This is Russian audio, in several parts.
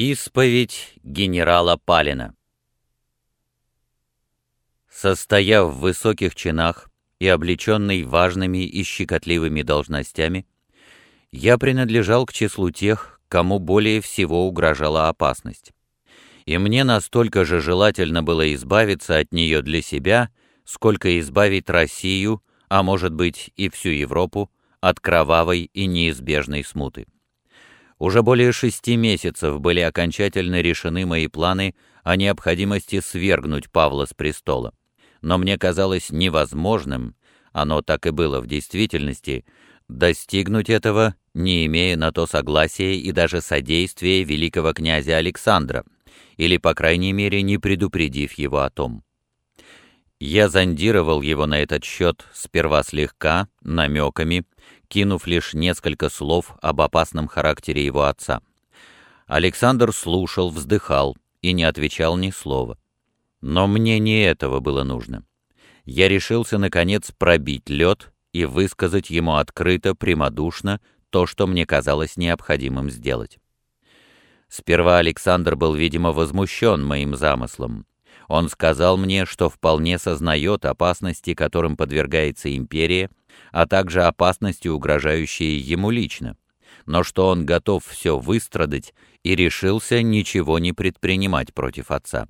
Исповедь генерала Палина Состояв в высоких чинах и облеченный важными и щекотливыми должностями, я принадлежал к числу тех, кому более всего угрожала опасность. И мне настолько же желательно было избавиться от нее для себя, сколько избавить Россию, а может быть и всю Европу, от кровавой и неизбежной смуты. Уже более шести месяцев были окончательно решены мои планы о необходимости свергнуть Павла с престола. Но мне казалось невозможным, оно так и было в действительности, достигнуть этого, не имея на то согласия и даже содействия великого князя Александра, или, по крайней мере, не предупредив его о том. Я зондировал его на этот счет сперва слегка, намеками, кинув лишь несколько слов об опасном характере его отца. Александр слушал, вздыхал и не отвечал ни слова. Но мне не этого было нужно. Я решился, наконец, пробить лед и высказать ему открыто, прямодушно, то, что мне казалось необходимым сделать. Сперва Александр был, видимо, возмущен моим замыслом. Он сказал мне, что вполне сознает опасности, которым подвергается империя, а также опасности, угрожающие ему лично, но что он готов все выстрадать и решился ничего не предпринимать против отца.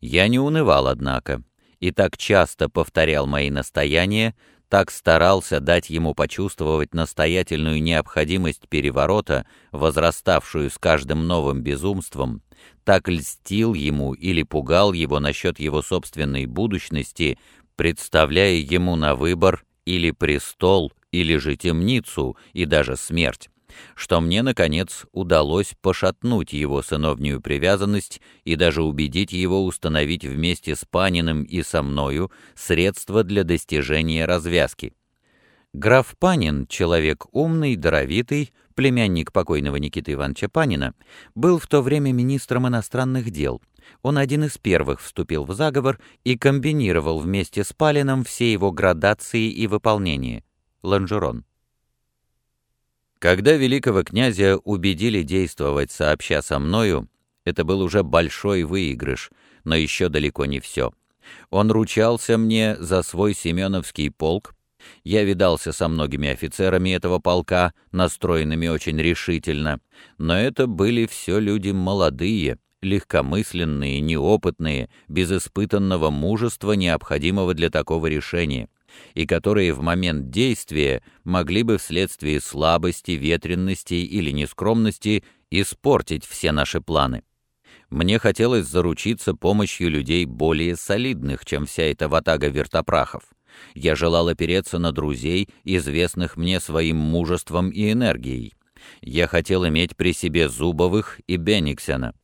Я не унывал, однако, и так часто повторял мои настояния, так старался дать ему почувствовать настоятельную необходимость переворота, возраставшую с каждым новым безумством, так льстил ему или пугал его насчет его собственной будущности, представляя ему на выбор или престол, или же темницу, и даже смерть, что мне, наконец, удалось пошатнуть его сыновнюю привязанность и даже убедить его установить вместе с Паниным и со мною средства для достижения развязки. Граф Панин, человек умный, даровитый, племянник покойного Никиты Ивановича Панина, был в то время министром иностранных дел. Он один из первых вступил в заговор и комбинировал вместе с Палином все его градации и выполнения. Ланжерон. Когда великого князя убедили действовать сообща со мною, это был уже большой выигрыш, но еще далеко не все. Он ручался мне за свой Семеновский полк, я видался со многими офицерами этого полка, настроенными очень решительно, но это были все люди молодые, легкомысленные, неопытные, без испытанного мужества, необходимого для такого решения, и которые в момент действия могли бы вследствие слабости, ветренности или нескромности испортить все наши планы. Мне хотелось заручиться помощью людей более солидных, чем вся эта ватага вертопрахов. Я желал опереться на друзей, известных мне своим мужеством и энергией. Я хотел иметь при себе Зубовых и Бениксена.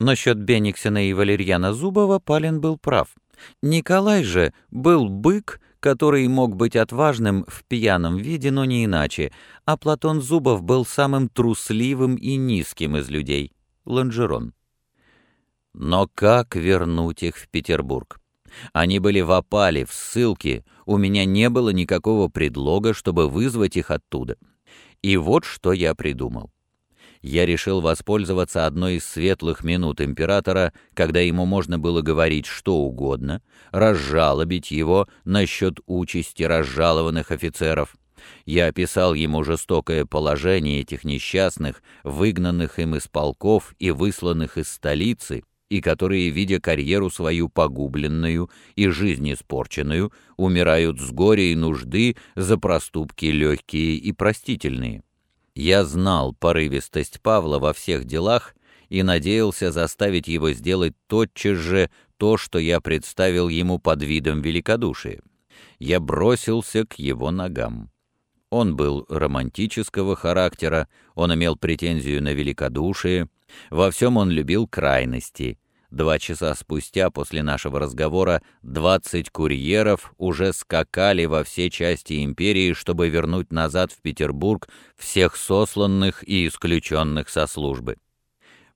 Насчет Бениксена и Валерьяна Зубова Палин был прав. Николай же был бык, который мог быть отважным в пьяном виде, но не иначе, а Платон Зубов был самым трусливым и низким из людей. Ланжерон. Но как вернуть их в Петербург? Они были в опале, в ссылке, у меня не было никакого предлога, чтобы вызвать их оттуда. И вот что я придумал. Я решил воспользоваться одной из светлых минут императора, когда ему можно было говорить что угодно, разжалобить его насчет участи разжалованных офицеров. Я описал ему жестокое положение этих несчастных, выгнанных им из полков и высланных из столицы, и которые, видя карьеру свою погубленную и жизнь испорченную, умирают с горя и нужды за проступки легкие и простительные. Я знал порывистость Павла во всех делах и надеялся заставить его сделать тотчас же то, что я представил ему под видом великодушия. Я бросился к его ногам. Он был романтического характера, он имел претензию на великодушие, во всем он любил крайности, Два часа спустя после нашего разговора 20 курьеров уже скакали во все части империи, чтобы вернуть назад в Петербург всех сосланных и исключенных со службы.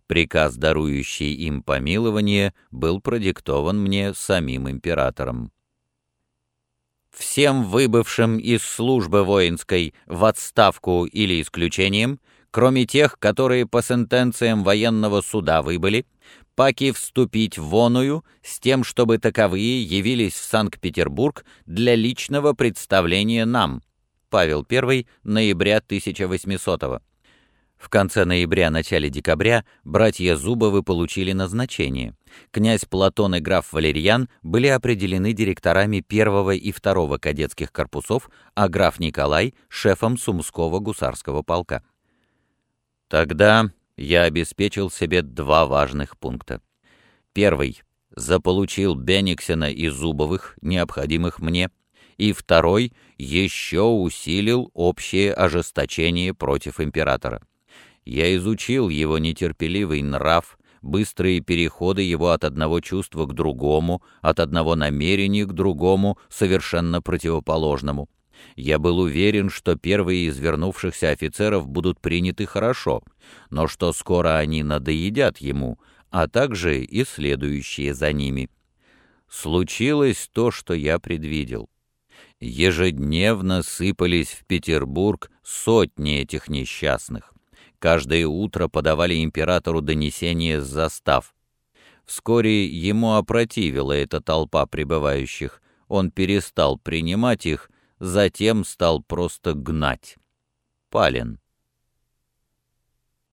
Приказ, дарующий им помилование, был продиктован мне самим императором. Всем выбывшим из службы воинской в отставку или исключением, кроме тех, которые по сентенциям военного суда выбыли, паки вступить в воную с тем, чтобы таковые явились в Санкт-Петербург для личного представления нам. Павел I, ноября 1800 -го. В конце ноября-начале декабря братья Зубовы получили назначение. Князь Платон и граф Валерьян были определены директорами первого и второго кадетских корпусов, а граф Николай — шефом Сумского гусарского полка. Тогда я обеспечил себе два важных пункта. Первый — заполучил Бениксена и Зубовых, необходимых мне, и второй — еще усилил общее ожесточение против императора. Я изучил его нетерпеливый нрав, быстрые переходы его от одного чувства к другому, от одного намерения к другому, совершенно противоположному. Я был уверен, что первые из вернувшихся офицеров будут приняты хорошо, но что скоро они надоедят ему, а также и следующие за ними. Случилось то, что я предвидел. Ежедневно сыпались в Петербург сотни этих несчастных каждое утро подавали императору донесения с застав. Вскоре ему опротивила эта толпа прибывающих, он перестал принимать их, затем стал просто гнать. Пален.